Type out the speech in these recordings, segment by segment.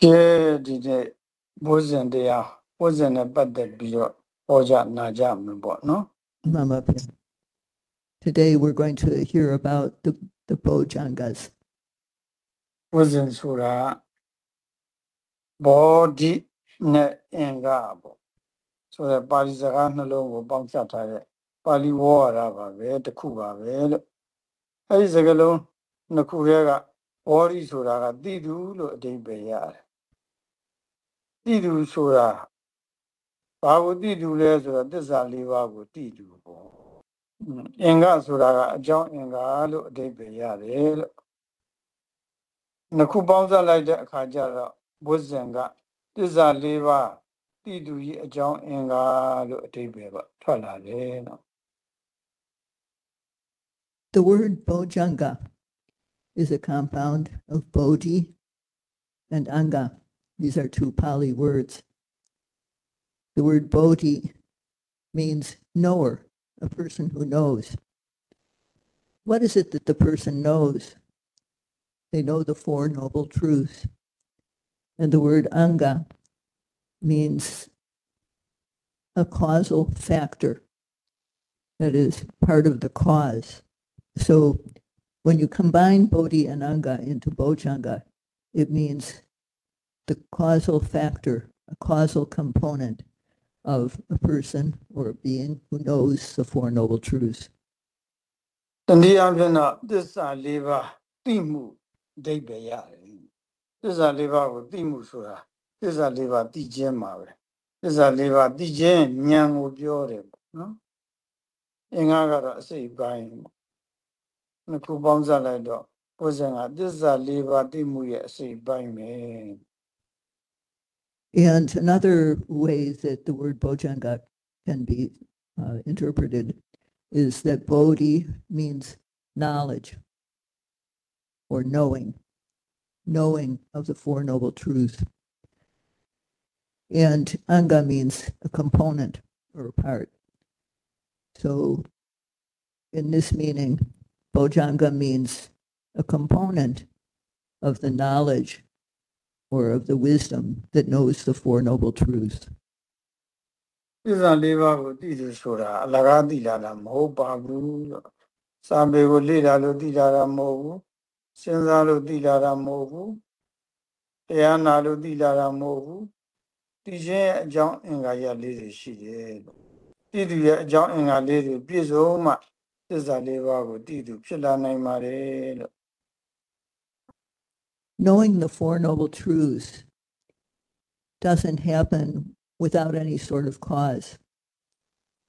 ဒီဒီတဲ့ဘုဇင်တရားဘုဇင်နဲ့ပတ်သက်ပြီးတော့ဟောကြနာကြမယ်ပေါ့နော် Mama Pin. Today we're going to hear about the, the Bojjhangas. ဘုဇင်ဆိုတာကဘောဓိနဲ့အင်္ဂါပေါ့ဆိုတော့ပါဠိစကားနှလုံးကိုပေါင်းစပ်ထားတဲ့ပါဠိဝေါ်ရတာပါပဲတစ်ခုပါပဲလို့အဲဒီစကားလုံးနှစ်ခုတည်းကဘောဓိဆိုတာကတိတူလို့အဓိပ္ပာယ်ရတယ် တိတူဆိုတာဘာကိုတိတူလဲဆိုတော့သစ္စာ၄ပါးကိုတိတူပေါ့အင်္ဂဆိုတာကအကြောင်းအင်္ဂါလို့အဓိပ္ပာယ်ရတယ်လို့နှစ်ခုပေါင်းစပ်လိုက်တဲ့အခါကျတော့ဝိဇ္ဇံကသစ္စာ၄ပါးတိတူကြီးအကြောင်းအင်္ဂါလို့အဓိပ္ပာယ်ပေါ့ထွက်လာတယ်နော် The word bojjhanga is a compound of bodhi and anga. These are two Pali words. The word Bodhi means knower, a person who knows. What is it that the person knows? They know the Four Noble Truths. And the word Anga means a causal factor that is part of the cause. So when you combine Bodhi and Anga into Bojjhanga, it means the causal factor, a causal component of a person or a being who knows the Four Noble Truths. တနည်းအားဖြင့်တော့သစ္စာလေးပါးသိမှုအဓိပ္ပာယ်ရတယ်သစ္စာလေးပါးကိုသိမှုဆိုတာသစ္စာလေးပါးသိခြင်းမှာပဲသစ္စာလေးပါးသိခြင်းဉာဏ်ကိုပြောတယ်ပေါ့နော်အင်္ဂါကတော့အစိတ်ပိုင်းပေါ့နှစ်ခုပေါင်းစပ်လိုက်တော့ဘုဇင်ကသစ္စာလေးပါးသိမှုရဲ့အစိတ်ပိုင်းပဲ and another way that the word Bojjhanga can be uh, interpreted is that Bodhi means knowledge or knowing, knowing of the Four Noble Truths. And Anga means a component or a part. So in this meaning, Bojjhanga means a component of the knowledge or of the wisdom that knows the Four Noble Truths. သစ္စာလေးပါးကိုသိတယ်ဆိုတာအလကားသိလာတာမဟုတ်ပါဘူးလို့စာပေကိုလေ့လာလို့သိလာတာမဟုတ်ဘူးစဉ်းစားလို့သိလာတာမဟုတ်ဘူးတရားနာလို့သိလာတာမဟုတ်ဘူးသိခြင်းရဲ့အကြောင်းအင်္ဂါရလေးတွေရှိတယ်လို့သိသူရဲ့အကြောင်းအင်္ဂါလေးတွေပြည့်စုံမှသစ္စာလေးပါးကိုသိသူဖြစ်လာနိုင်ပါတယ်လို့ Knowing the Four Noble Truths doesn't happen without any sort of cause.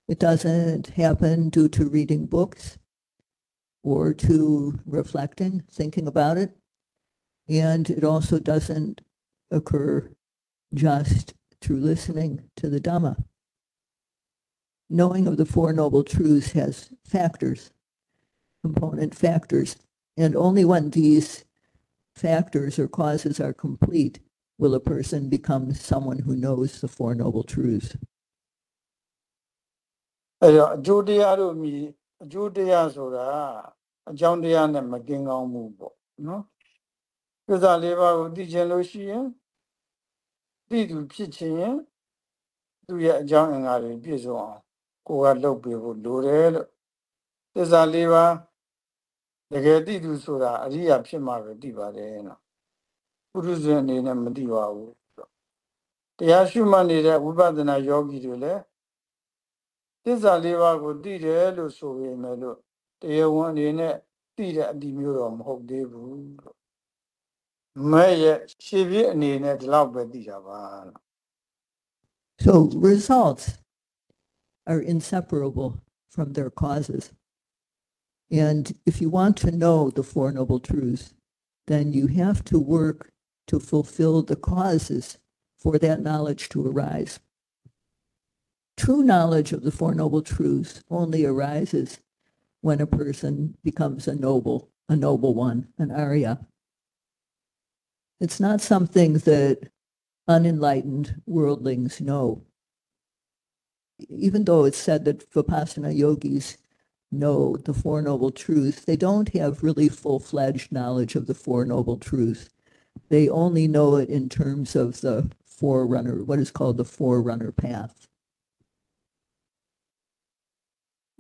It doesn't happen due to reading books or to reflecting, thinking about it. And it also doesn't occur just through listening to the Dhamma. Knowing of the Four Noble Truths has factors, component factors, and only when these factors or causes are complete will a person become someone who knows the Four Noble Truths. အဲတော့အကျိုးတရားတို့မြည်အကျိုးတရားဆိုတာအကြောင်းတရားနဲ့မကင်းကောင်းမှုပေါ့နော်သစ္စာလေးပါးကိုသိချင်လို့ရှိရင်သိသူဖြစ်ချင်ရင်သူ့ရဲ့အကြောင်းအင်္ဂါတွေပြည့်စုံအောင်ကိုယ်ကလုပ်ပေးဖို့လိုတယ်လို့သစ္စာလေးပါး တကယ်သိသူဆိုတာအရိယာဖြစ်မှပဲသိပါတယ်နော်ပုရုဇဉ်အနေနဲ့မသိပါဘူးတရားရှုမှတ်နေတဲ့ဝိပဿနာယောဂီတွေလည်းသစ္စာလေးပါးကိုသိတယ်လို့ဆိုပေမဲ့လို့တရားဝင်အနေနဲ့သိတဲ့အတိမျိုးတော့မဟုတ်သေးဘူးလို့မဲ့ရဲ့ရှေ့ပြည့်အနေနဲ့ဒီလောက်ပဲသိတာပါလို့ So results are inseparable from their causes. And if you want to know the Four Noble Truths, then you have to work to fulfill the causes for that knowledge to arise. True knowledge of the Four Noble Truths only arises when a person becomes a noble, a noble one, an Arya. It's not something that unenlightened worldlings know. Even though it's said that Vipassana yogis know the Four Noble Truths, they don't have really full-fledged knowledge of the Four Noble Truths they only know it in terms of the forerunner, what is called the forerunner path.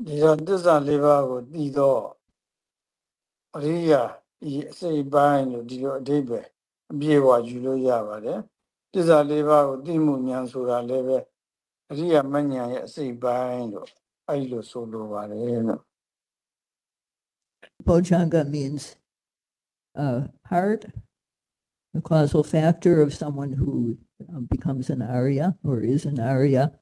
ဒီတော့သစ္စာလေးပါးကိုသိတော့အရိယာဤအစိတ်ပိုင်းလို့ဒီလိုအဓိပ္ပာယ်အပြည့်အဝယူလို့ရပါတယ်သစ္စာလေးပါးကိုသိမှုဉာဏ်ဆိုတာလည်းပဲအရိယာမဉဏ်ရဲ့အစိတ်ပိုင်းလို့ Bojjhanga means uh, heart, the causal factor of someone who um, becomes an Arya or is an Arya,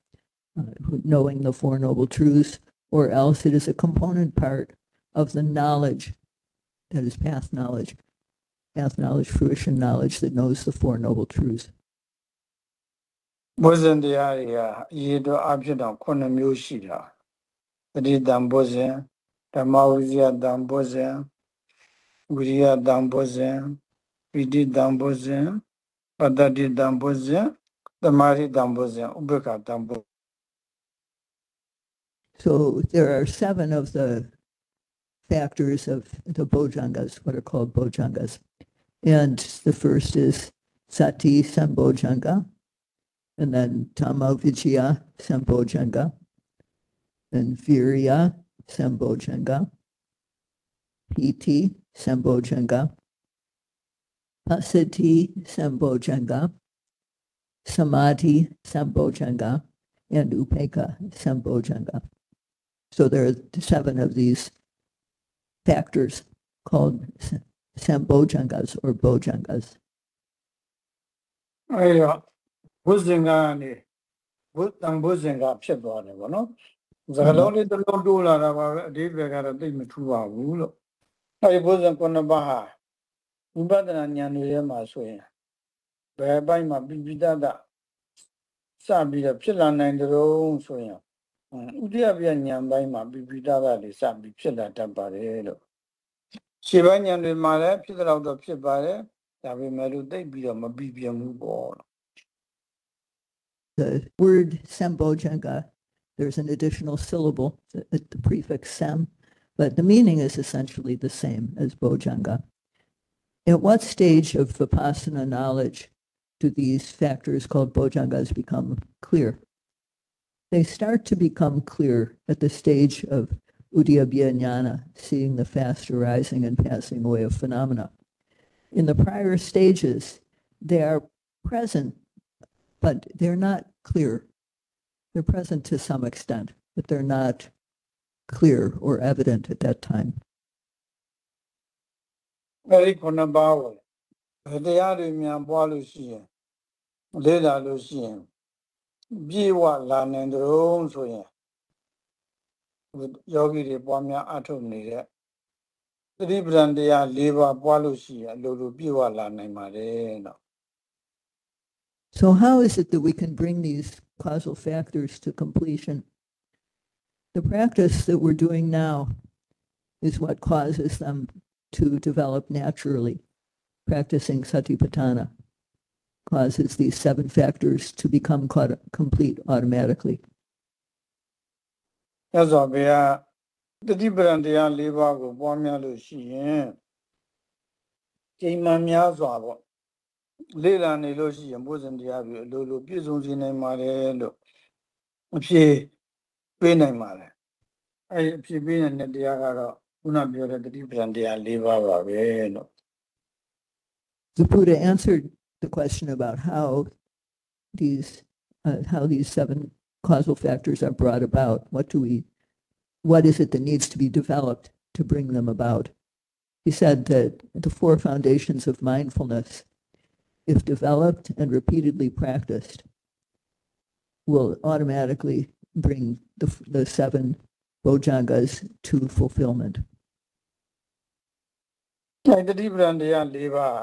uh, who, knowing the Four Noble Truths, or else it is a component part of the knowledge that is path knowledge, path knowledge, fruition knowledge that knows the Four Noble Truths. ဘုဇင်တရားတွေကအရေတော်အဖြစ်တော့ခုနှစ်မျိုးရှိတာ Damboze, Guria Damboze, Vidi Damboze, Padadi Damboze, Damari Damboze, Ubeka Damboze. So there are seven of the factors of the bojjhangas, what are called bojjhangas. And the first is sati sambojjhanga, and then tamavijaya sambojjhanga, Virya Sambojjhanga, Piti Sambojjhanga, Pasati Sambojjhanga, Samadhi Sambojjhanga, and Upekkha Sambojjhanga. So there are seven of these factors called Sambojjhangas or Bojjhangas. အဲဒီတော့ဘုဇင်္ဂကနေဘုသံဘုဇင်္ဂဖြစ်သွားတယ်ဗောနော် စကလုံးလေးတစ်လုံးတိုးလာတာပါပဲအဓိပ္ပာယ်ကတော့သိပ်မထူပါဘူးလို့အဲ့ဒီဘုဇင်ခုနှစ်ပါးဟာဝိပဿနာဉာဏ်တွေထဲမှာဆိုရင်ဘယ်အပိုင်းမှာပိပိတတစပြီးတော့ဖြစ်လာနိုင်ကြုံဆိုရင်ဥဒိယပြဉာဏ်ပိုင်းမှာပိပိတတတွေစပြီးဖြစ်လာတတ်ပါတယ်လို့ရှေ့ပိုင်းဉာဏ်တွေမှာလည်းဖြစ်တော့တော့ဖြစ်ပါတယ်ဒါပေမဲ့လို့သိပ်ပြီးတော့မပြီးပြတ်ဘူးပေါ့ The word sambojanga, there's an additional syllable, at uh, the prefix sem, but the meaning is essentially the same as bojjhanga. At what stage of vipassana knowledge do these factors called bojjhangas become clear? They start to become clear at the stage of udiyabhya jnana, seeing the fast arising and passing away of phenomena. In the prior stages, they are present, but they're not clear. They're present to some extent, but they're not clear or evident at that time. အဲဒီခုနှစ်ပါးကိုဘယ်တရားတွေများပွားလို့ရှိရင်လေ့လာလို့ရှိရင်ပြေဝလာနိုင်ကြုံဆိုရင်ယောဂီတွေပွားများအထုတ်နေတဲ့သတိပဋ္ဌာန်တရား၄ပါးပွားလို့ရှိရင်အလိုလိုပြေဝလာနိုင်ပါတယ်တော့ So how is it that we can bring these causal factors to completion? The practice that we're doing now is what causes them to develop naturally. Practicing satipatthana causes these seven factors to become caught- complete automatically. ရသော်ဘုရားတတိပဋ္ဌာန်တရား၄ပါးကိုပွားများလို့ရှိရင်ချိန်မှန်များစွာပေါ့ လေ့လာနေလို့ရှိရင်ဘုဇင်တရားတွေအလိုလိုပြည့်စုံစေနိုင်ပါတယ်လို့အဖြေပေးနိုင်ပါတယ်အဲဒီအဖြေပေးနိုင်တဲ့တရားကတော့ခုနပြောတဲ့တတိပဋ္ဌာန်တရား၄ပါးပါပဲလို့ The Buddha answered the question about how these uh, how these seven causal factors are brought about. What do we, what is it that needs to be developed to bring them about? He said that the four foundations of mindfulness, if developed and repeatedly practiced, will automatically bring the, the seven bojjhangas to fulfillment. တိုင်တတိပဒံတရား၄ပါး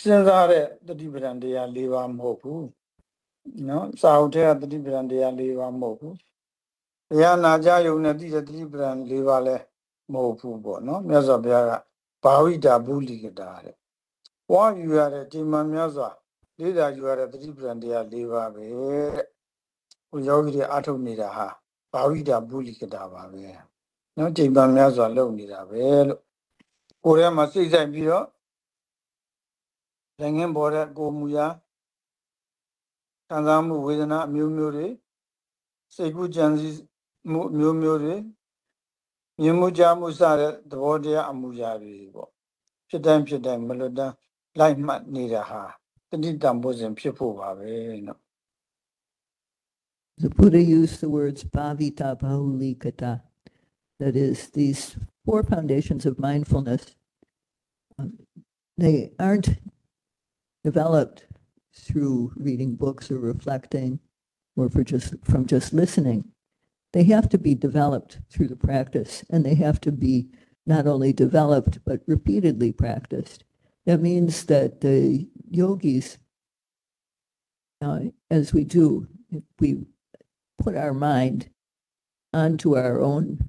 စဉ်းစားတဲ့တတိပဒံတရား၄ပါးမဟုတ်ဘူးနော်စာအုပ်ထဲကတတိပဒံတရား၄ပါးမဟုတ်ဘူးတရားနာကြယုံနဲ့သိတဲ့တတိပဒံ၄ပါးလည်းမဟုတ်ဘူးပေါ့နော်မြတ်စွာဘုရားကဘာဝိတာဘူးလီကတာတဲ့ ဝါယူရတဲ့ဒီမှာမြတ်စွာလေးတာယူရတဲ့တတိပဋ္ဌာန်တရား၄ပါးပဲတဲ့ဟိုယောဂီတွေအထုတ်နေတာဟာဘာဝိတာဘုလိကတာပါပဲနော်ချိန်မှန်မြတ်စွာလုပ်နေတာပဲလို့ကိုယ်ထဲမှာစိတ်ဆိုင်ပြီးတော့လက်ငင်းပေါ်တဲ့ကိုယ်မူရာခံစားမှုဝေဒနာအမျိုးမျိုးတွေစိတ်ကူးကြံစည်မှုအမျိုးမျိုးတွေမြင်မှုကြားမှုစတဲ့သဘောတရားအမှုရာတွေပေါ့ဖြစ်တိုင်းဖြစ်တိုင်းမလွတ်တမ်း လိုက်မှတ်နေတာဟာတတိတံပိုးစဉ်ဖြစ်ဖို့ပါပဲနော် The Buddha used the words bhavita bahulikata. That is, these four foundations of mindfulness, um, they aren't developed through reading books or reflecting or for just from just listening. They have to be developed through the practice and they have to be not only developed but repeatedly practiced. That means that the yogis, uh, as we do, we put our mind onto our own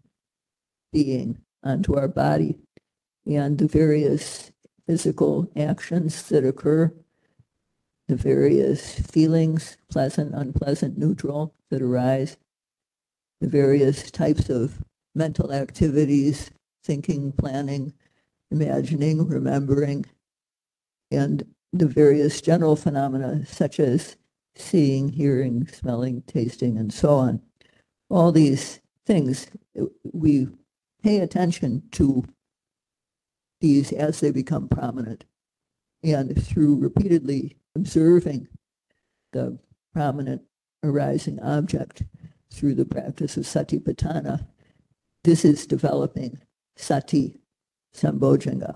being, onto our body, and the various physical actions that occur, the various feelings, pleasant, unpleasant, neutral, that arise, the various types of mental activities, thinking, planning, imagining, remembering, and the various general phenomena such as seeing, hearing, smelling, tasting, and so on. All these things, we pay attention to these as they become prominent. And through repeatedly observing the prominent arising object through the practice of satipatthana, this is developing sati sambojjhanga.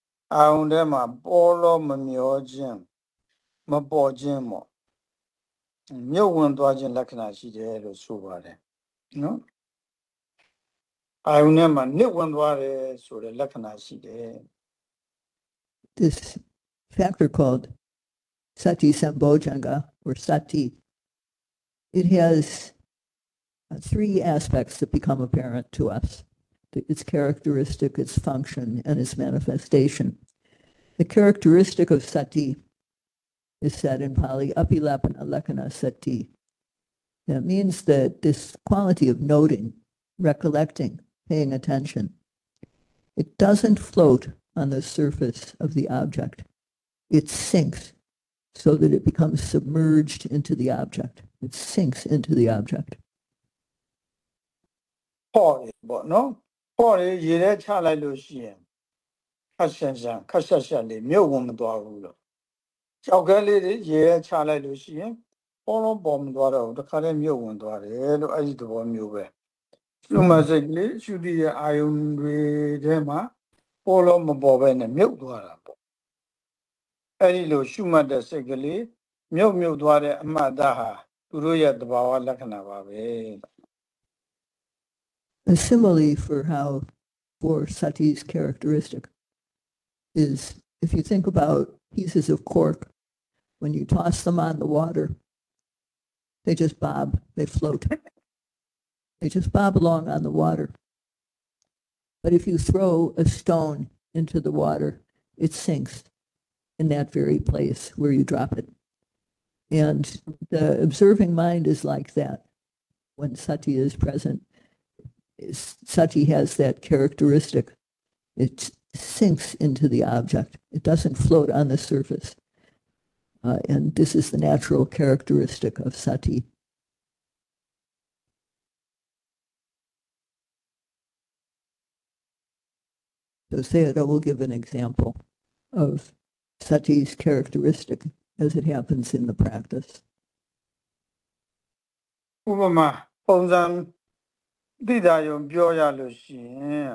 အာရုံထဲမှာပေါ်လို့မမျောခြင်းမပေါ်ခြင်းပေါ့မြုပ်ဝင်သွားခြင်းလက္ခဏာရှိတယ်လို့ဆိုပါတယ်နော်အာရုံထဲမှာနစ်ဝင်သွားတယ်ဆိုတဲ့လက္ခဏာရှိတယ် This factor called sati Sambojjhanga or sati it has uh, three aspects that become apparent to us the- its characteristic, its function, and its manifestation. The characteristic of sati is said in Pali, apilapana lakkhana sati. That means that this quality of noting, recollecting, paying attention, it doesn't float on the surface of the object. It sinks so that it becomes submerged into the object. It sinks into the object. ပေါ့တယ်ပေါ့နော် ပေါ့တယ်ရေထဲချလိုက်လို့ရှိရင်ခက်ရှန်ရှန်ခက်ဆက်ဆက်လေးမြုပ်ဝင်မသွားဘူးလို့ကြောက်ကလေးတွေရေထဲချလိုက်လို့ရှိရင်ပေါ်လုံးပေါ်မသွားတော့ဘူးတခါတည်းမြုပ်ဝင်သွားတယ်လို့အဲ့ဒီသဘောမျိုးပဲရှုမစိတ်ကလေးရှုတည်ရဲ့အာယုန်တွေထဲမှာပေါ်လုံးမပေါ်ပဲနဲ့မြုပ်သွားတာပေါ့အဲ့ဒီလိုရှုမှတ်တဲ့စိတ်ကလေးမြုပ်မြုပ်သွားတဲ့အမှတ်အသားဟာသူတို့ရဲ့သဘာဝလက္ခဏာပါပဲ A simile for how for sati's characteristic is if you think about pieces of cork, when you toss them on the water, they just bob, they float. They just bob along on the water. But if you throw a stone into the water, it sinks in that very place where you drop it. And the observing mind is like that. When sati is present, sati has that characteristic. It sinks into the object. It doesn't float on the surface. Uh, and this is the natural characteristic of sati. So Sayadaw will give an example of sati's characteristic as it happens in the practice. ဥပမာပုံစံ တိတာယုံပြောရလို့ရှိရင်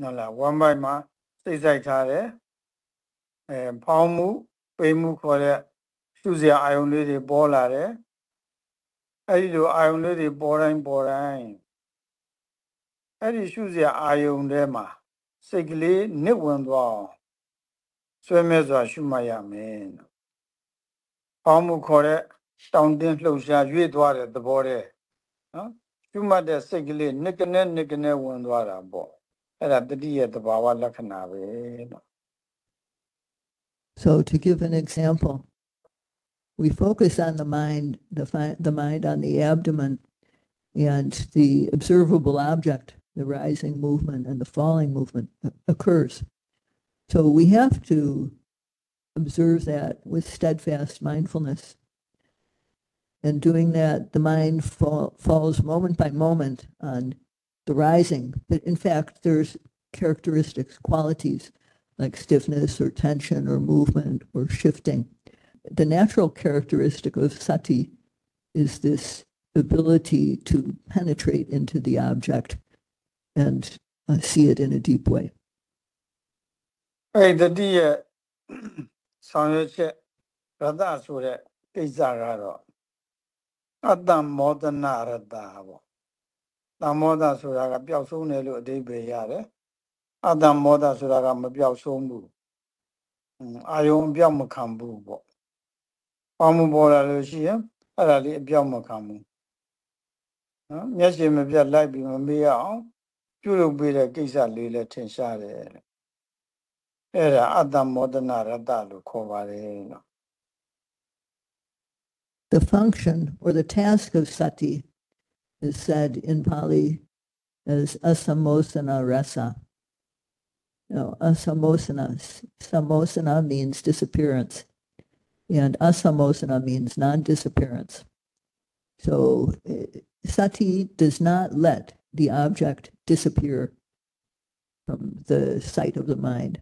နော်လား one by မှာစိတ်ဆိုင်ထားတယ်အဲဖောင်းမှုပိမှုခေါ်တဲ့ရှုစရာအာယုံလေးတွေပေါ်လာတယ်အဲဒီလိုအာယုံလေးတွေပေါ်တိုင်းပေါ်တိုင်းအဲ့ဒီရှုစရာအာယုံထဲမှာစိတ်ကလေးနစ်ဝင်သွားအောင်ဆွဲမဲ့စွာရှုမှတ်ရမယ်နော်။ပေါင်းမှုခေါ်တဲ့တောင်းတင်းလှုပ်ရှားရွေ့သွားတဲ့သဘောတဲ့နော်။ ရှုမှတ်တဲ့စိတ်ကလေးနစ်ကနေနစ်ကနေဝင်သွားတာပေါ့။အဲ့ဒါတတိယသဘာဝလက္ခဏာပဲနော် So to give an example, we focus on the mind, the, fi- the mind on the abdomen and the observable object, the rising movement and the falling movement o- occurs. So we have to observe that with steadfast mindfulness. And doing that, the mind fall, falls moment by moment on the rising. But in fact, there's characteristics, qualities like stiffness or tension or movement or shifting. The natural characteristic of sati is this ability to penetrate into the object and uh, see it in a deep way. ။အဲ့ဒီတတိယဆောင်ရွက်ချက်ရတ္တဆိုတဲ့ကိစ္စကတော့ အတ္တမောဒနာရတ္တပေါ့။တမောဒဆိုတာကပျောက်ဆုံးတယ်လို့အဓိပ္ပာယ်ရတယ်။အတ္တမောဒဆိုတာကမပျောက်ဆုံးဘူး။အင်းအာယုံအပြောက်မခံဘူးပေါ့။ပေါင်းမှုပေါ်လာလို့ရှိရင်အဲ့ဒါလေးအပြောက်မခံဘူး။နော်မျက်စိမပြတ်လိုက်ပြီးမမေးရအောင်ပြုလုပ်ပေးတဲ့ကိစ္စလေးလည်းထင်ရှားတယ်တဲ့။အဲ့ဒါအတ္တမောဒနာရတ္တလို့ခေါ်ပါတယ်နော် The function or the task of sati is said in Pali as asamosana rasa. Now, asamosana, samosana means disappearance, and asamosana means non-disappearance. So eh, sati does not let the object disappear from the sight of the mind.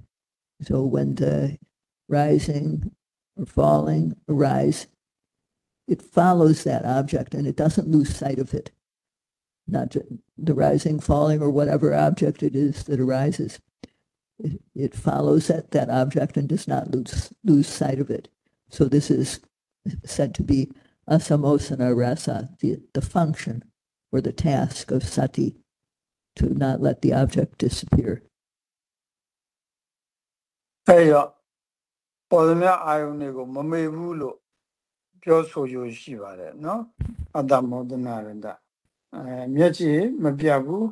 So when the rising or falling arise, it follows that object and it doesn't lose sight of it. Not ju- the rising, falling, or whatever object it is that arises. It, it follows that, that object and does not lose, lose sight of it. So this is said to be asamosana rasa, the, the function or the task of sati, to not let the object disappear. အဲ့တော့ပေါ်သမျှအာယုန်တွေကိုမမေ့ဘူးလို့ ပြောဆိုရရှိပါတယ်နော်အတ္တမောဒနာရတအဲမျက်ခြေမပြတ်ဘူး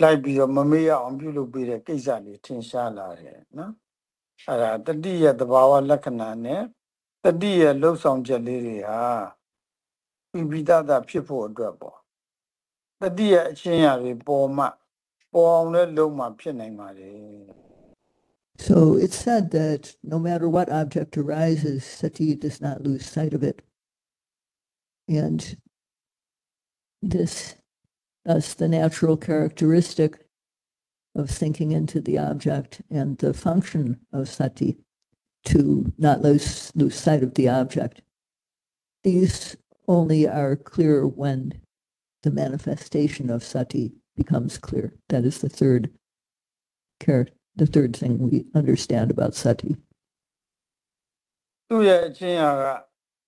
လိုက်ပြီးတော့မမေ့ရအောင်ပြုလုပ်ပေးတဲ့ကိစ္စလေးထင်ရှားလာတယ်နော်အဲ့ဒါတတိယသဘာဝလက္ခဏာနဲ့တတိယလှုပ်ဆောင်ချက်လေးတွေဟာပြပိတတာဖြစ်ဖို့အတွက်ပေါ့တတိယအချင်းရာတွေပေါ်မှပေါ်အောင်လည်းလုံးမှဖြစ်နိုင်ပါတယ် So it's said that no matter what object arises, sati does not lose sight of it. And this, thus the natural characteristic of sinking into the object and the function of sati to not lose, lose sight of the object. These only are clear when the manifestation of sati becomes clear. That is the third character the third thing we understand about sati. သူ့ရဲ့အချင်းရာက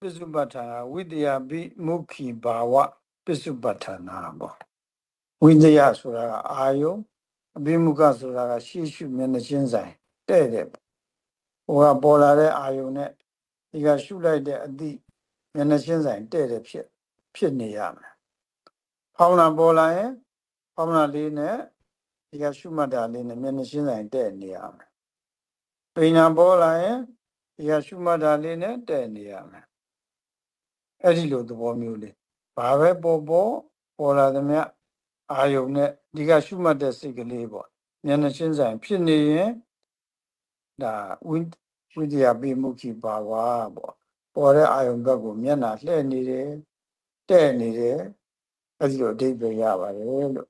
ပစ္စုပ္ပတ္ထာနာဝိတ္တယဘိမုခိဘာဝပစ္စုပ္ပတ္ထာနာပေါ့ဝိတ္တယဆိုတာကအာယုံအဘိမုခဆိုတာကရှေ့ရှုမျက်နှာချင်းဆိုင်တဲ့တဲ့ပေါ့ဟိုကပေါ်လာတဲ့အာယုံနဲ့ဒီကရှုလိုက်တဲ့အသည့်မျက်နှာချင်းဆိုင်တဲ့တဲ့ဖြစ်ဖြစ်နေရမယ်ဖောင်းလာပေါ်လာရင်ဖောင်းလာလေးနဲ့ ဒီကရှုမှတ်တာလေးနဲ့မျက်နှာချင်းဆိုင်တဲ့နေရမယ်ပိညာပေါ်လာရင်ဒီကရှုမှတ်တာလေးနဲ့တဲ့နေရမယ်အဲ့ဒီလိုသဘောမျိုးလေးဘာပဲပေါ်ပေါ်ပေါ်လာသမျှအာယုံနဲ့ဒီကရှုမှတ်တဲ့စိတ်ကလေးပေါ့ဉာဏ်နဲ့ရှင်းဆိုင်ဖြစ်နေရင်ဒါဝိဝိတ္တယပိမှုခိပါဝါပေါ့ပေါ်တဲ့အာယုံဘက်ကိုမျက်နှာလှည့်နေတယ်တဲ့နေတယ်အဲ့ဒီလိုအဓိပ္ပာယ်ရပါတယ်လို့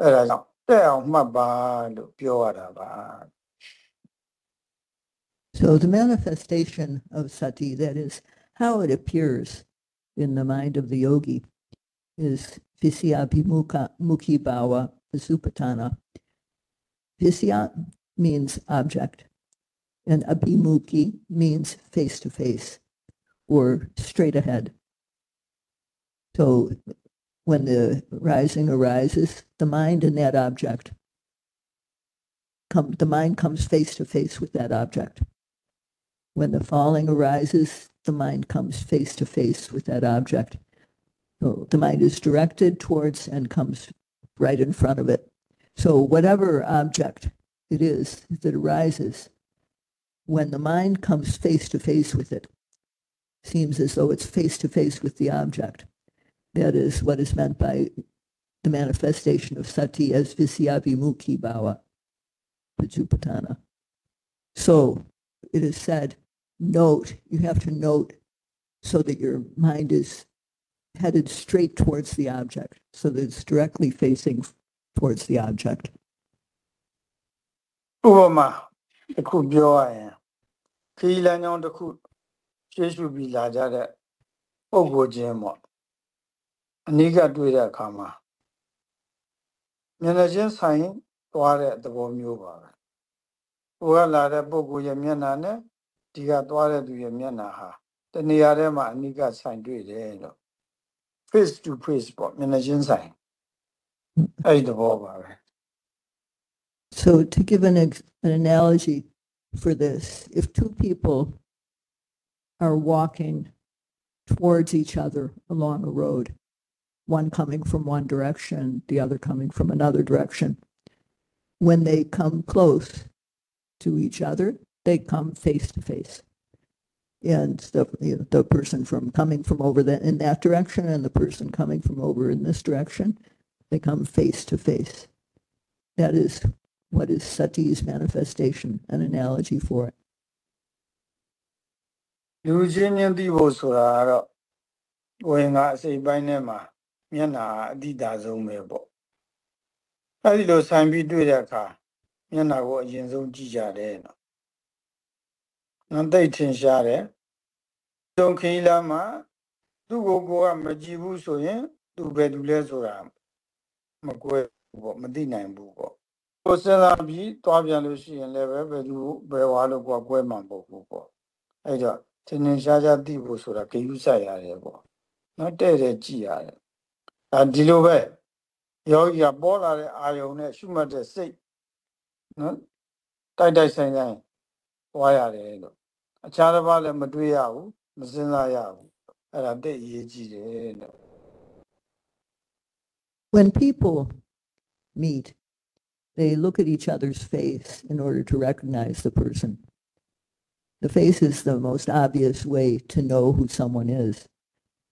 အဲ့ဒါကြောင့် တဲ့အောင်မှတ်ပါလို့ပြောရတာပါ So the manifestation of sati, that is how it appears in the mind of the yogi, is visyabhimukha mukhi bhava pasupatana. Visya means object, and abhimukhi means face to face or straight ahead. So when the rising arises, the mind and that object come, the mind comes face to face with that object. When the falling arises, the mind comes face to face with that object. So the mind is directed towards and comes right in front of it. So whatever object it is that arises, when the mind comes face to face with it, seems as though it's face to face with the object. That is what is meant by the manifestation of sati as visyabhimukhi bhava, Pajupatana. So it is said, note, you have to note so that your mind is headed straight towards the object, so that it's directly facing towards the object. ဥပမာတစ်ခုပြောရရင်ခီးလမ်းကြောင်းတစ်ခုရှေ့ရှုပြီးလာကြတဲ့ပုံကိုယ်ချင်းပေါ့ အနိကတွေ့တဲ့အခါမှာမျက်နှာချင်းဆိုင်သွားတဲ့သဘောမျိုးပါပဲဟိုကလာတဲ့ပုံကိုယ်ရဲ့မျက်နှာနဲ့ဒီကသွားတဲ့သူရဲ့မျက်နှာဟာတနေရာထဲမှာအနိကဆိုင်တွေ့တယ်လို့ face to face ပေါ့မျက်နှာချင်းဆိုင်အဲ့ဒီသဘောပါပဲ So to give an, ex- an analogy for this, if two people are walking towards each other along a road, one coming from one direction, the other coming from another direction, when they come close to each other, they come face to face. And the, you know, the person from coming from over the, in that direction and the person coming from over in this direction, they come face to face. That is what is sati's manifestation, an analogy for it. လူချင်းချင်းသိဖို့ဆိုတာကတော့ဝင်ကအစိပ်ပိုင်းထဲမှာ မျက်နှာအတိတာဆုံးပဲပေါ့အဲဒီလိုဆိုင်ပြီးတွေ့တဲ့အခါမျက်နှာကိုအရင်ဆုံးကြည့်ကြတယ်နော်နော်သိတ်ထင်ရှားတယ်တုံခီးလာမှာသူ့ကိုယ်ကိုကမကြည့်ဘူးဆိုရင် သူပဲသူလဲဆိုတာမကွဲဘူးပေါ့မသိနိုင်ဘူးပေါ့ကိုယ်စဉ်းစားပြီးတွားပြန်လို့ရှိရင်လည်းပဲဘယ်သူဘယ်ဝါလို့ကိုယ်ကွဲမှာမဟုတ်ဘူးပေါ့အဲ့တော့သင်္င်ရှားရှားသိဖို့ဆိုတာဂယုစိုက်ရတယ်ပေါ့နော်တဲ့တဲ့ကြည်ရတယ် ဒါဒီလိုပဲယောဂီကပေါ်လာတဲ့အာယုံနဲ့ရှုမှတ်တဲ့စိတ်နော်တိုက်တိုက်ဆိုင်ဆိုင်ပွားရတယ်လို့အခြားတစ်ပါးလည်းမတွေးရဘူးမစဉ်းစားရဘူးအဲ့ဒါတဲ့ရေးကြည့်တယ်လို့ When people meet, they look at each other's face in order to recognize the person. The face is the most obvious way to know who someone is.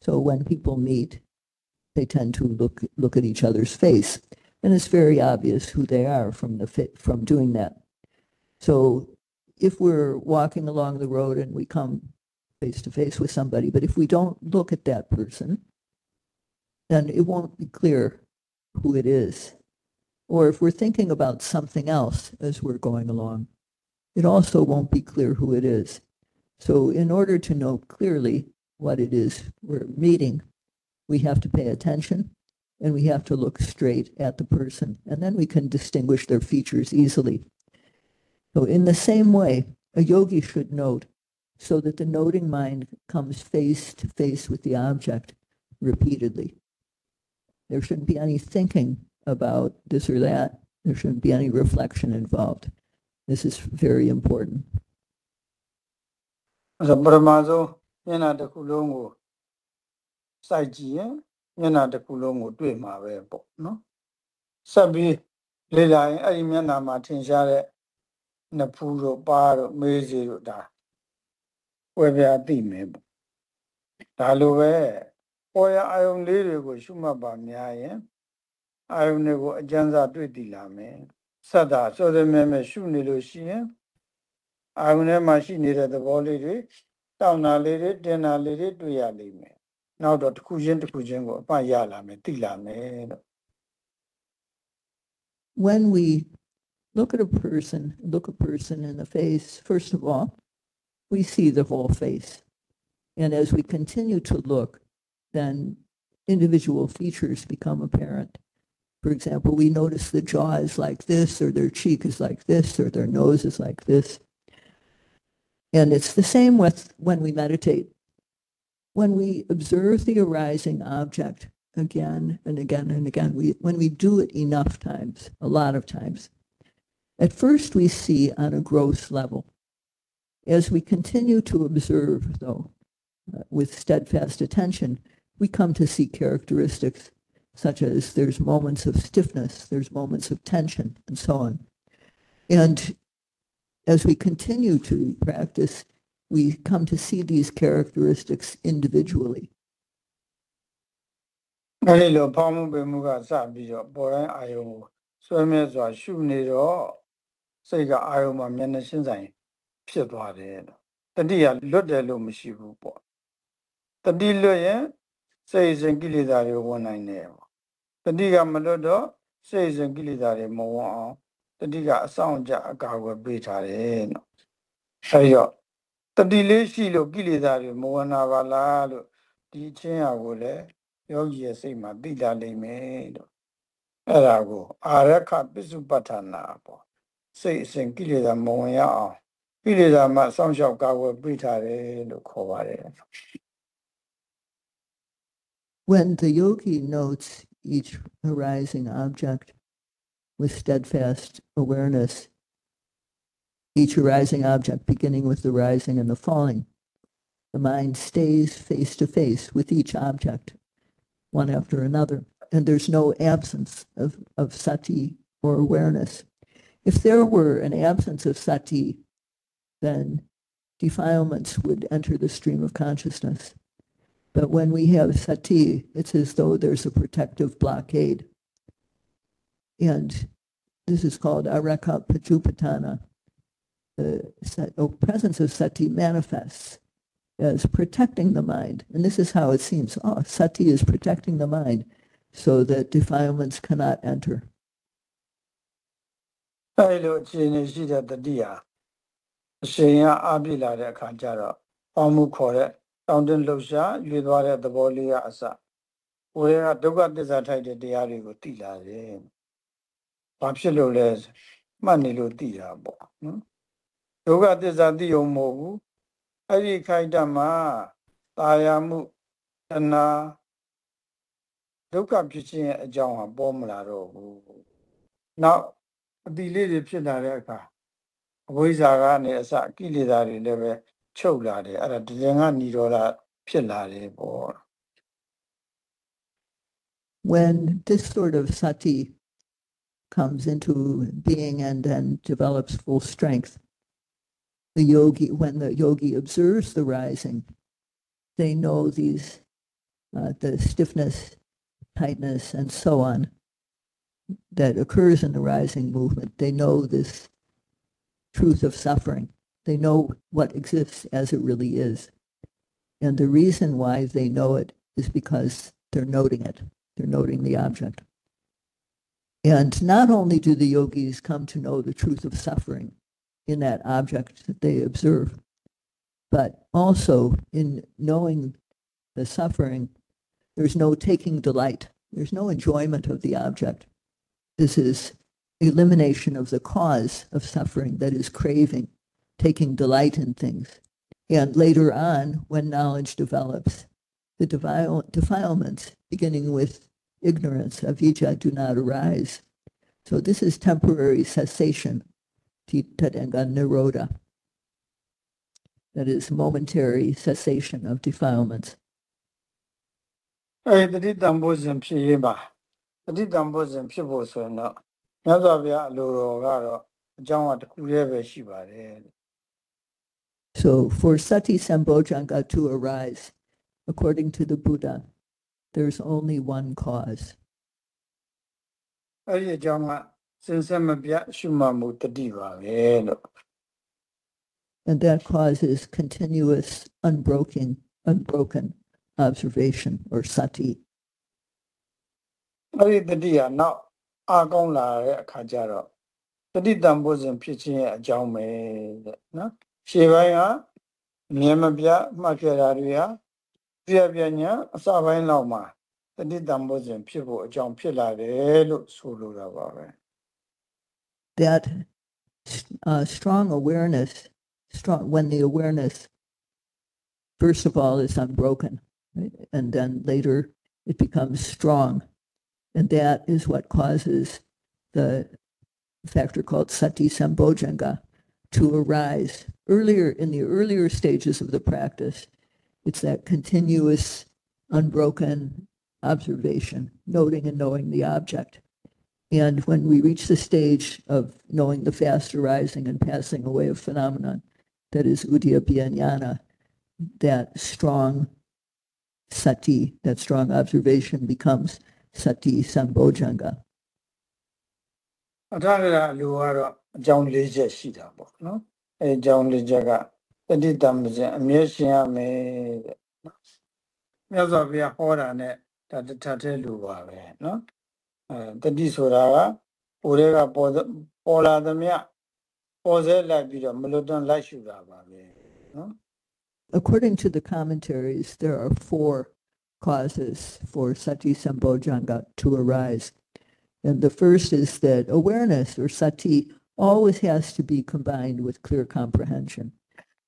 So when people meet, they tend to look look at each other's face, and it's very obvious who they are from the fa- from doing that. So if we're walking along the road and we come face to face with somebody, but if we don't look at that person, then it won't be clear who it is. Or if we're thinking about something else as we're going along, it also won't be clear who it is. So in order to know clearly what it is we're meeting, we have to pay attention and we have to look straight at the person and then we can distinguish their features easily. So in the same way, a yogi should note so that the noting mind comes face to face with the object repeatedly. There shouldn't be any thinking about this or that. There shouldn't be any reflection involved. This is very important. အဲ့ဒါပထမဆုံးမျက်နှာတစ်ခုလုံးကို စိုက်ကြည့်ရင်မျက်နှာတစ်ခုလုံးကိုတွေ့မှာပဲပေါ့နော်ဆက်ပြီးလေ့လာရင်အဲ့ဒီမျက်နှာမှာထင်ရှားတဲ့နှစ်ဖူးတို့ပါးတို့မေးစီတို့ဒါဝယ်ပြားသိမယ်ပေါ့ဒါလိုပဲပေါ်ရအာယုံလေးတွေကိုရှုမှတ်ပါများရင်အာယုံတွေကိုအကျဉ်းစားတွေ့တည်လာမယ်ဆက်တာစောစေမဲမဲရှုနေလို့ရှိရင်အာရုံထဲမှာရှိနေတဲ့သဘောလေးတွေတောင်းတာလေးတွေတင်တာလေးတွေတွေ့ရလိမ့်မယ်။ နောက်တော့တစ်ခုချင်းတစ်ခုချင်းကိုအမှတ်ရလာမယ်သိလာမယ်လို့ When we look at a person, look a person in the face, first of all, we see the whole face. And as we continue to look, then individual features become apparent. For example, we notice the jaw is like this, or their cheek is like this, or their nose is like this. And it's the same with when we meditate. When we observe the arising object again and again and again, we, when we do it enough times, a lot of times, at first we see on a gross level. As we continue to observe, though, uh, with steadfast attention, we come to see characteristics such as there's moments of stiffness, there's moments of tension, and so on. And as we continue to practice, we come to see these characteristics individually. အဲဒီလိုဖောင်းမှုပင်မှုကစပြီးတော့ပေါ်တိုင်းအာယုံကိုဆွဲမြဲစွာရှုနေတော့စိတ်ကအာယုံမှာမျက်နှာရှင်းဆိုင်ဖြစ်သွားတယ်လို့တတိယလွတ်တယ်လို့မရှိဘူးပေါ့တတိလွတ်ရင်စိတ်စဉ်ကိလေသာတွေဝင်နိုင်တယ်ပေါ့တတိကမလွတ်တော့စိတ်စဉ်ကိလေသာတွေမဝင်အောင်တတိကအဆောင်ကြအကာအကွယ်ပေးထားတယ်နော်အဲဒီတော့ တတိလေးရှိလို့ကိလေသာတွေမဝင်တာပါလားလို့ဒီအချင်းအရာကိုလည်းယောဂီရဲ့စိတ်မှာသိလာလိမ့်မယ်လို့အဲ့ဒါကိုအာရခပစ္စုပ္ပတ္ထနာပေါ့စိတ်အစဉ်ကိလေသာမဝင်ရအောင်ကိလေသာမှစောင့်ရှောက်ကာကွယ်ပေးထားတယ်လို့ခေါ်ပါတယ် When the yogi notes each arising object with steadfast awareness, each arising object beginning with the rising and the falling, the mind stays face to face with each object, one after another, and there's no absence of, of sati or awareness. If there were an absence of sati, then defilements would enter the stream of consciousness. But when we have sati, it's as though there's a protective blockade. And this is called areka pachupatana The sat- oh, presence of sati manifests as protecting the mind. And this is how it seems. Oh, sati is protecting the mind so that defilements cannot enter. အဲဒီလိုအခြေအနေရှိတဲ့တတိယအရှင်ရအပြည့်လာတဲ့အခါကျတော့ပေါင်းမှုခေါ်တဲ့တောင်းတင်လှုပ်ရှားရွေသွားတဲ့သဘောလေးကအစကိုယ်ကဒုက္ခသစ္စာထိုက်တဲ့တရားတွေကိုသိလာတယ်။ဘာဖြစ်လို့လဲမှတ်နေလို့သိတာပေါ့နော်။ ဒုက္ခသစ္စာသိုံမဟုတ်ဘူး။အဲ့ဒီခိုက်တမှာတာယာမှုတဏှာဒုက္ခဖြစ်ခြင်းရဲ့အကြောင်းဟာပေါ်မလာတော့ဘူး။နောက်အတိလေးတွေဖြစ်လာတဲ့အခါအဝိဇ္ဇာကနေအစကိလေသာတွေလည်းပဲချုပ်လာတယ်အဲ့ဒါတကယ်ကនិရောဓဖြစ်လာတယ်ပေါ့ When this sort of sati comes into being and then develops full strength, the yogi, when the yogi observes the rising, they know these, uh, the stiffness, tightness, and so on that occurs in the rising movement. They know this truth of suffering. They know what exists as it really is. And the reason why they know it is because they're noting it. They're noting the object. And not only do the yogis come to know the truth of suffering in that object that they observe, but also in knowing the suffering, there's no taking delight. There's no enjoyment of the object. This is elimination of the cause of suffering that is craving, taking delight in things. And later on, when knowledge develops, the defile- defilements, beginning with ignorance, avijja, uh, do not arise. So this is temporary cessation, Titadanga niroda, That is momentary cessation of defilements. So for sati sambojjhanga to arise according to the Buddha there's only one cause. စင်ဆက်မပြတ်ရှုမှတ်မှုတတိပါပဲလို့ And that cause is continuous, unbroken, unbroken observation or sati. အဲ့ဒီတတိကနောက်အာကောင်းလာတဲ့အခါကျတော့တတိတံဘောဇဉ်ဖြစ်ခြင်းရဲ့အကြောင်းပဲတဲ့နော်ရှေ့ပိုင်းက အမြဲမပြတ်မှတ်ခဲ့တာတွေဟာပြပြညာအစပိုင်းလောက်မှာတတိတံဘောဇဉ်ဖြစ်ဖို့အကြောင်းဖြစ်လာတယ်လို့ဆိုလိုတာပါပဲ that uh, strong awareness, strong when the awareness, first of all, is unbroken, right? and then later it becomes strong, and that is what causes the factor called sati sambojjhanga to arise. Earlier in the earlier stages of the practice, it's that continuous, unbroken observation, noting and knowing the object. And when we reach the stage of knowing the fast arising and passing away of phenomenon, that is udiyapiyana, that strong sati, that strong observation becomes sati sambojjhanga. အထာရလူကတော့အကြောင်း၄ချက်ရှိတာပေါ့နော်အဲအကြောင်း၄ချက်ကတတိတမဇင်အမြဲရှင်ရမယ်တဲ့နော်မြတ်စွာဘုရားဟောတာနဲ့ဒါတထထဲလူပါပဲနော် According to the commentaries, there are four causes for sati sambojjhanga to arise. And the first is that awareness or sati always has to be combined with clear comprehension.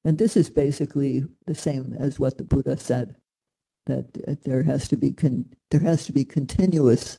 And this is basically the same as what the Buddha said, that there has to be con- there has to be continuous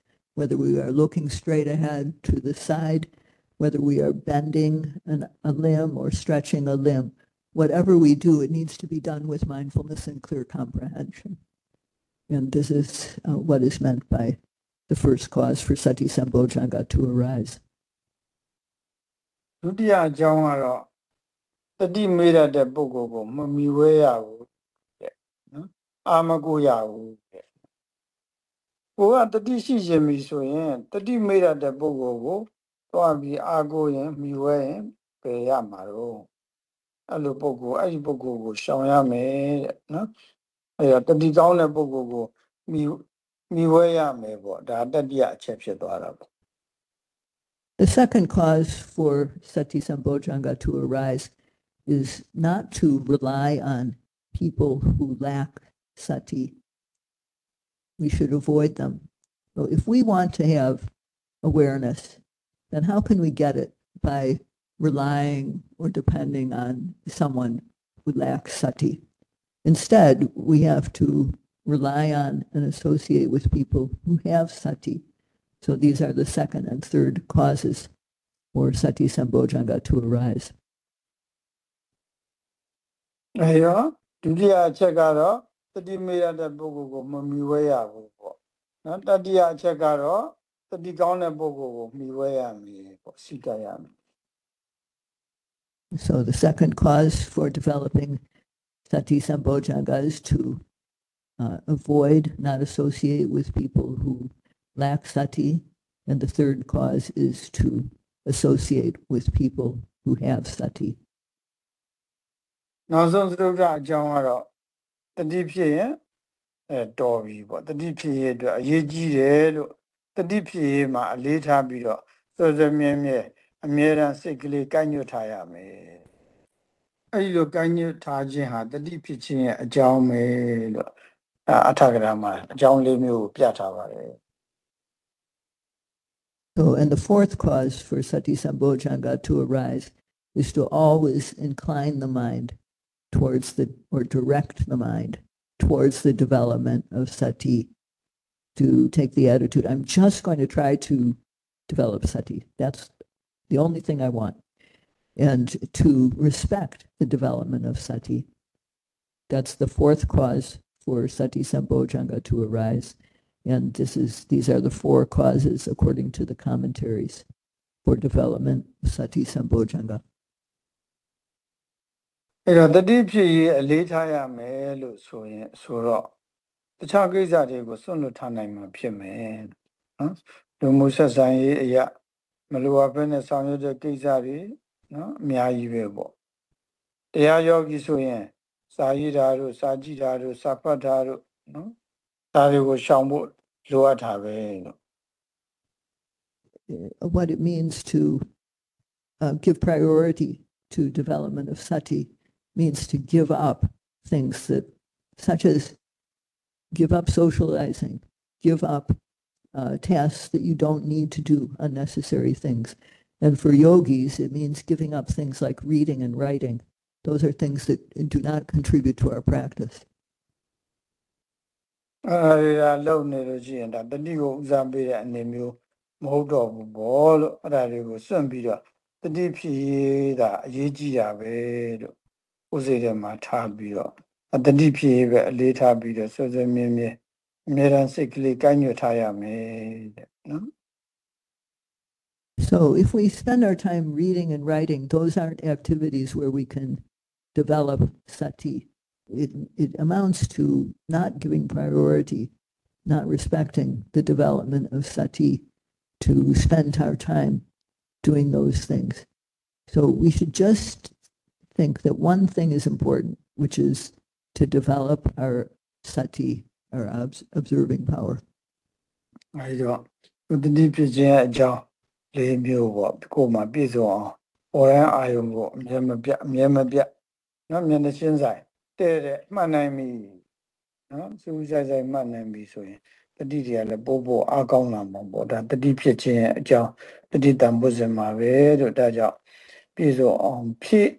whether we are looking straight ahead to the side, whether we are bending an, a limb or stretching a limb. Whatever we do, it needs to be done with mindfulness and clear comprehension. And this is uh, what is meant by the first cause for sati sambojjhanga to arise. ဒုတိယအကြောင်းကတော့တတိမေရတဲ့ပုဂ္ဂိုလ်ကိုမမီဝဲရဘူးတဲ့နော်အာမကိုရဘူး the second cause for Sati Sambojjhanga to arise is not to rely on people who lack Sati we should avoid them. So if we want to have awareness, then how can we get it by relying or depending on someone who lacks sati? Instead, we have to rely on and associate with people who have sati. So these are the second and third causes for sati sambojjhanga to arise. တတိမရတဲ့ပုဂ္ဂိုလ်ကိုမမီဝဲရဘူးပေါ့နော်တတိယအချက်ကတော့တတိကောင်းတဲ့ပုဂ္ဂိုလ်ကိုမီဝဲရမယ်ပေါ့စိတ်ကရမယ် So the second cause for developing sati sambojjhanga is to uh, avoid, not associate with people who lack sati. And the third cause is to associate with people who have sati. တတိဖြစ်ရင်အဲတော်ပြီပေါ့တတိဖြစ်ရေးအတွက်အရေးကြီးတယ်လို့တတိဖြစ်ရေးမှာအလေးထားပြီးတော့စောစောမြဲမြဲအမြဲတမ်းစိတ်ကလေးကန့်ညွတ်ထားရမယ်အဲဒီလိုကန့်ညွတ်ထားခြင်းဟာတတိဖြစ်ခြင်းရဲ့အကြောင်းပဲလို့အထာဂရမှာအကြောင်းလေးမျိုးကိုပြထားပါတယ် So, and the fourth cause for Sati Sambojjhanga to arise is to always incline the mind towards the, or direct the mind towards the development of sati, to take the attitude, I'm just going to try to develop sati. That's the only thing I want. And to respect the development of sati. That's the fourth cause for sati sambojjhanga to arise. And this is, these are the four causes according to the commentaries for development of sati sambojjhanga. အဲ့တော့တတိဖြစ်ရေးအလေးထားရမယ်လို့ဆိုရင်ဆိုတော့တခြားကိစ္စတွေကိုစွန့်လွတ်ထားနိုင်မှာဖြစ်မယ်နော်လူမှုဆက်ဆံရေးအရာမလိုအပ်ဘဲနဲ့ဆောင်ရွက်တဲ့ကိစ္စတွေနော်အများကြီးပဲပေါ့တရားယောဂီဆိုရင်စာရေးတာတို့စာကြည့်တာတို့စာဖတ်တာတို့နော်ဒါတွေကိုရှောင်ဖို့လိုအပ်တာပဲလို့ uh, what it means to uh, give priority to development of sati means to give up things that, such as give up socializing, give up uh, tasks that you don't need to do, unnecessary things. And for yogis, it means giving up things like reading and writing. Those are things that do not contribute to our practice. အဲဒါလုံနေလို့ရှိရင်ဒါတတိကိုဦးစားပေးတဲ့အနေမျိုးမဟုတ်တော့ဘူးဘောလို့အဲ့ဒါတွေကိုစွန့်ပြီးတော့တတိဖြစ်ရေးဒါအရေးကြီးတာပဲလို့ ဥစိတ်ထဲမှာထားပြီးတော့အတတိဖြစ်ရေးပဲအလေးထားပြီးတော့ဆွဆွမြင်းမြင်းအမြဲတမ်းစိတ်ကလေးကိုင်းညွတ်ထားရမယ်တဲ့နော် So if we spend our time reading and writing, those aren't activities where we can develop sati. It, it amounts to not giving priority, not respecting the development of sati to spend our time doing those things. So we should just think that one thing is important, which is to develop our sati, our obs- observing power. အဲဒီတော့တတိဖြစ်ခြင်းရဲ့အကြောင်းလေးမျိုးပေါ့ကိုယ်မှာပြည့်စုံအောင်ပေါ်ရန်အာယုံကိုအမြဲမပြတ်အမြဲမပြတ်နော်မျက်နှာချင်းဆိုင်တဲ့တဲ့မှတ်နိုင်ပြီနော်စူးဆိုင်ဆိုင်မှတ်နိုင်ပြီဆိုရင်တတိတွေကလည်းပို့ပို့အားကောင်းလာမှာပေါ့ဒါတတိဖြစ်ခြင်းရဲ့အကြောင်းတတိတံပုဇ္ဇင်မှာပဲလို့ဒါကြောင့်ပြည့်စုံအောင်ဖြစ်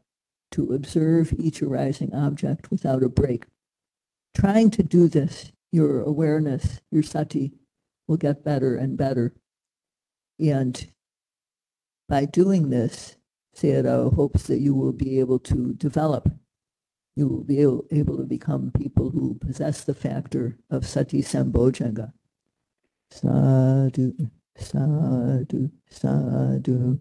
to observe each arising object without a break. Trying to do this, your awareness, your sati will get better and better. And by doing this, Sayadaw hopes that you will be able to develop, you will be able, to become people who possess the factor of sati sambojjhanga. Sadhu, sadhu, sadhu.